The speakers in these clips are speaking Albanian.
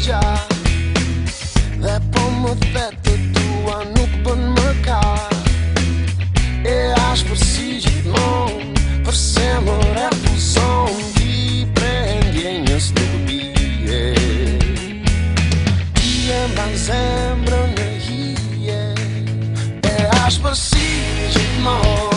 gjitha Dhe po më të vetë të tua nuk bën më ka E ashtë për si gjithë mon më refuzon Ti prendje njës nuk bje Ti e mba në zemrë në hije E ashtë për si gjithë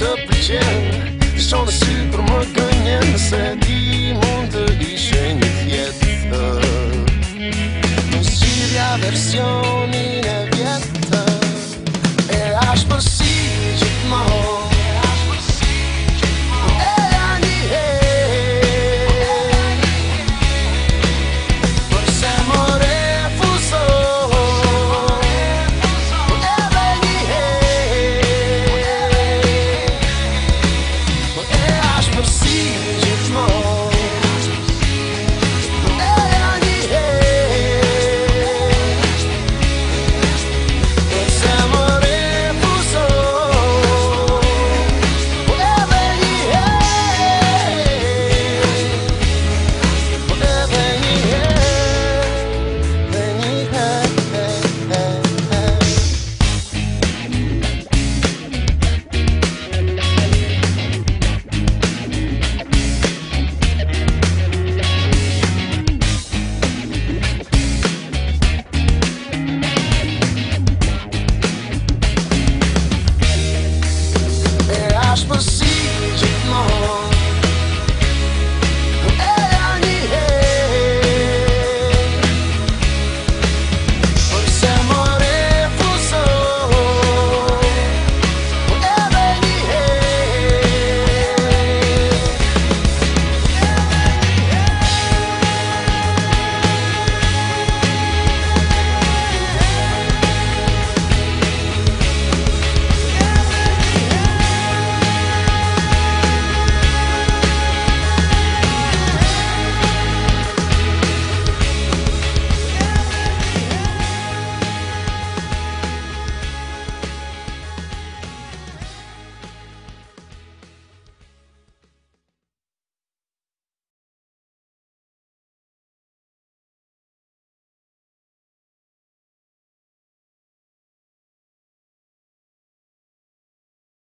të përqen Shonë si për më gënjen Se ti mund të ishe një tjetë Në sirja versioni e vjetë E ashtë përsi